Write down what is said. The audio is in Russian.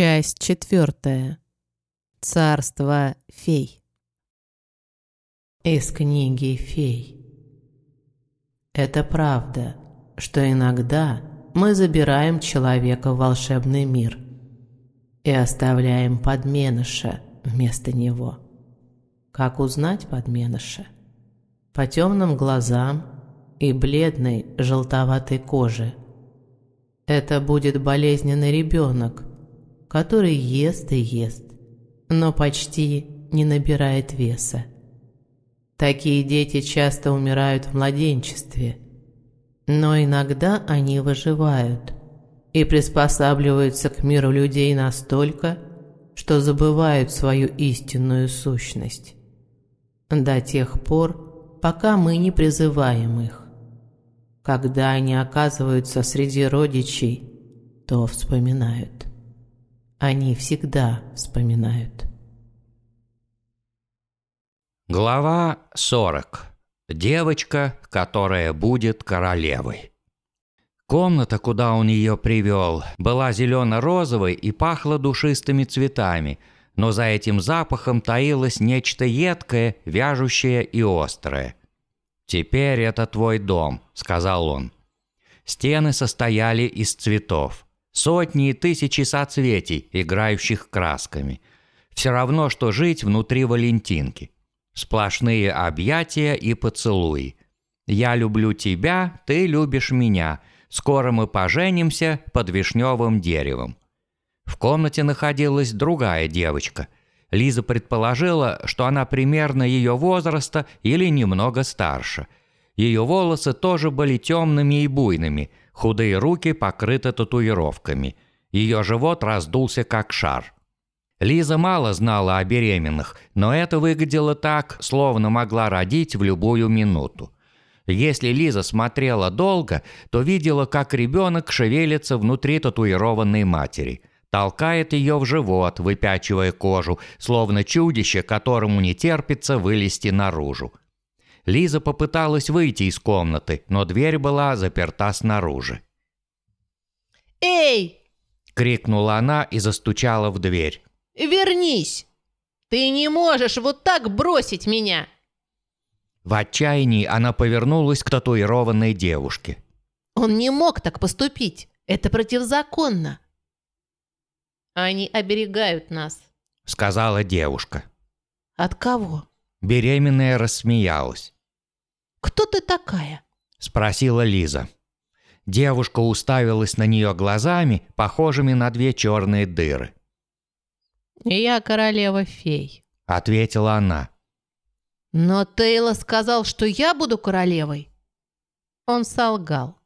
Часть четвертая. Царство фей. Из книги фей. Это правда, что иногда мы забираем человека в волшебный мир и оставляем подменыша вместо него. Как узнать подменыша? По темным глазам и бледной желтоватой коже. Это будет болезненный ребенок, который ест и ест, но почти не набирает веса. Такие дети часто умирают в младенчестве, но иногда они выживают и приспосабливаются к миру людей настолько, что забывают свою истинную сущность. До тех пор, пока мы не призываем их. Когда они оказываются среди родичей, то вспоминают. Они всегда вспоминают. Глава 40. Девочка, которая будет королевой. Комната, куда он ее привел, была зелено-розовой и пахла душистыми цветами, но за этим запахом таилось нечто едкое, вяжущее и острое. «Теперь это твой дом», — сказал он. Стены состояли из цветов. Сотни и тысячи соцветий, играющих красками. Все равно, что жить внутри Валентинки. Сплошные объятия и поцелуи. «Я люблю тебя, ты любишь меня. Скоро мы поженимся под вишневым деревом». В комнате находилась другая девочка. Лиза предположила, что она примерно ее возраста или немного старше. Ее волосы тоже были темными и буйными – Худые руки покрыты татуировками. Ее живот раздулся как шар. Лиза мало знала о беременных, но это выглядело так, словно могла родить в любую минуту. Если Лиза смотрела долго, то видела, как ребенок шевелится внутри татуированной матери. Толкает ее в живот, выпячивая кожу, словно чудище, которому не терпится вылезти наружу. Лиза попыталась выйти из комнаты, но дверь была заперта снаружи. «Эй!» — крикнула она и застучала в дверь. «Вернись! Ты не можешь вот так бросить меня!» В отчаянии она повернулась к татуированной девушке. «Он не мог так поступить. Это противозаконно». «Они оберегают нас», — сказала девушка. «От кого?» Беременная рассмеялась. «Кто ты такая?» – спросила Лиза. Девушка уставилась на нее глазами, похожими на две черные дыры. «Я королева-фей», – ответила она. «Но Тейла сказал, что я буду королевой». Он солгал.